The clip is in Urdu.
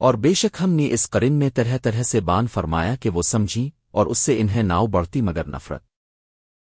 اور بے شک ہم نے اس قرن میں طرح طرح سے بان فرمایا کہ وہ سمجھی اور اس سے انہیں ناؤ بڑھتی مگر نفرت۔